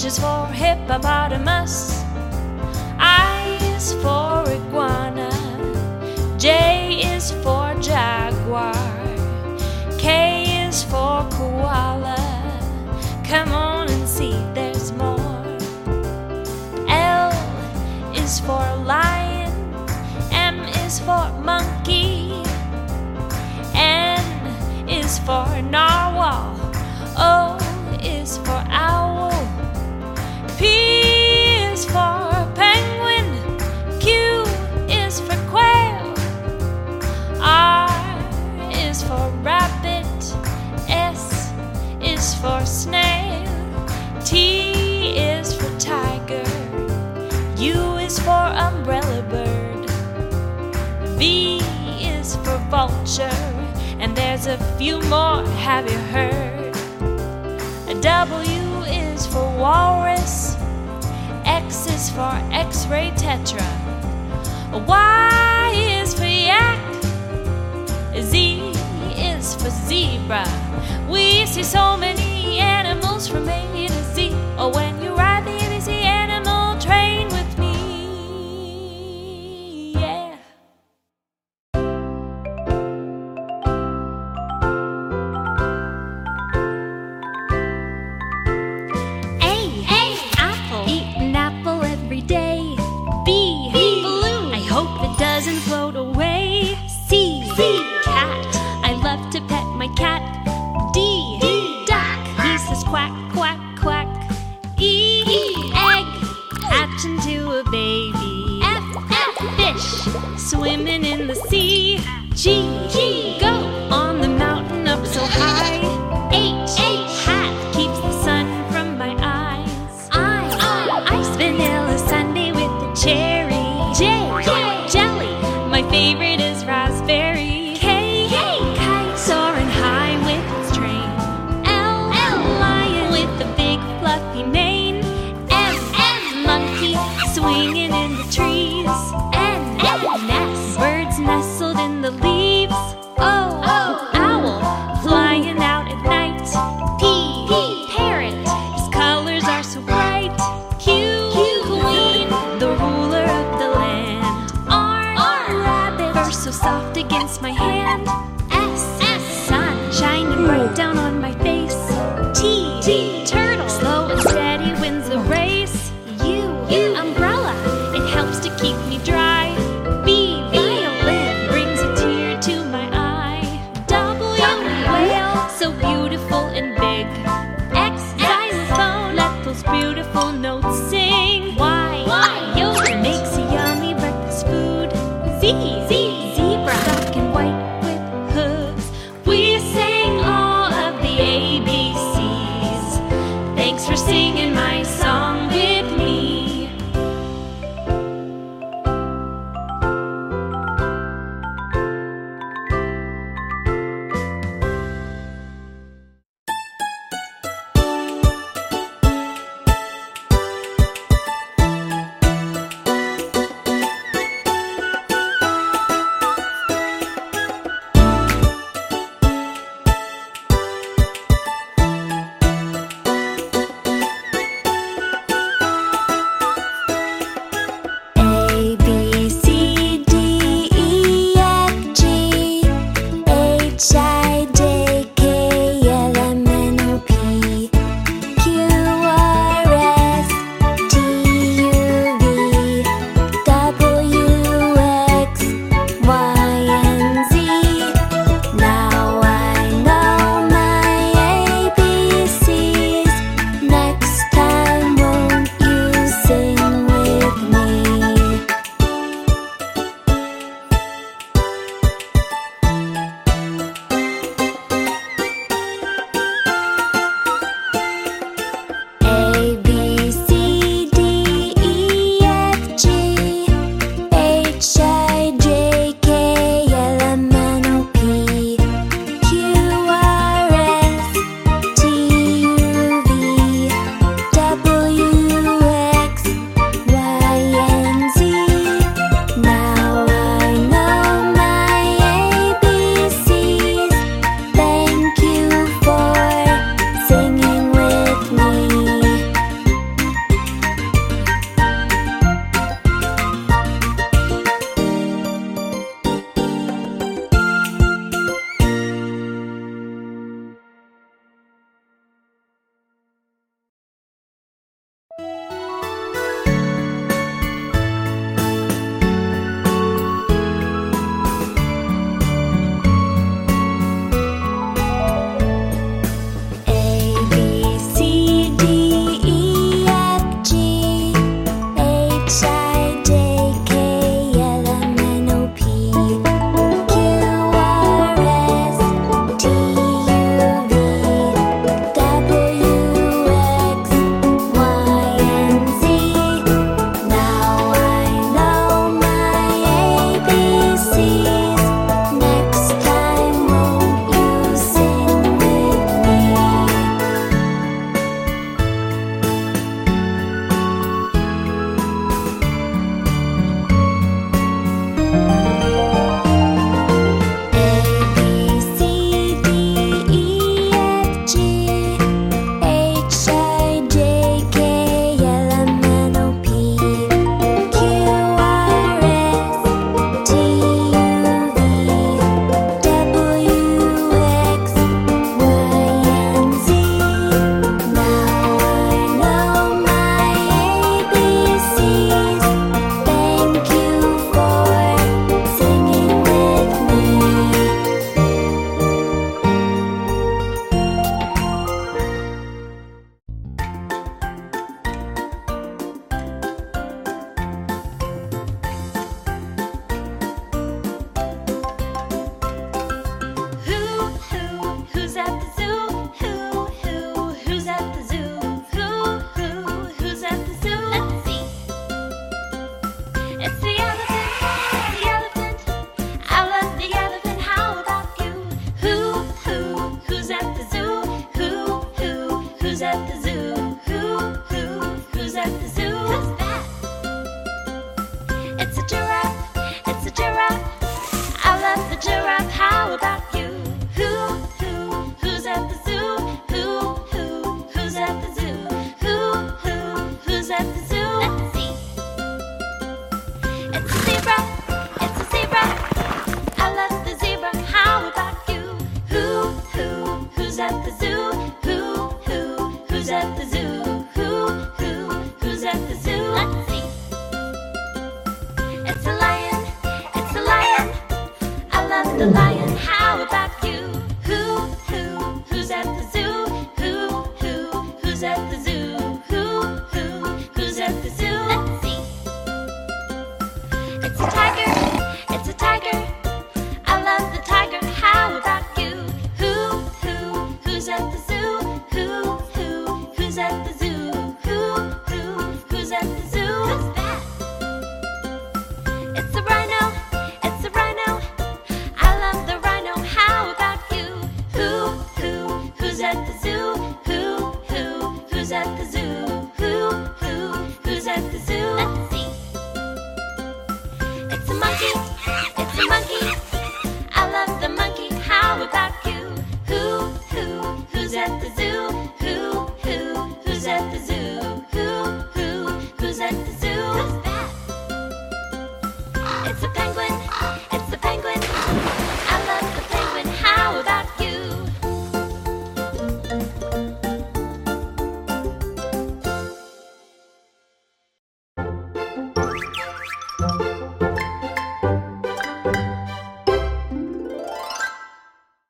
H is for hippopotamus, I is for iguana, J is for jaguar, K is for koala. Come on and see, there's more. L is for lion, M is for monkey, N is for narwhal, O is for owl. for snail, T is for tiger, U is for umbrella bird, V is for vulture, and there's a few more, have you heard? A W is for walrus, X is for x ray tetra, Y is for yak, Z is for zebra. We see so many animals from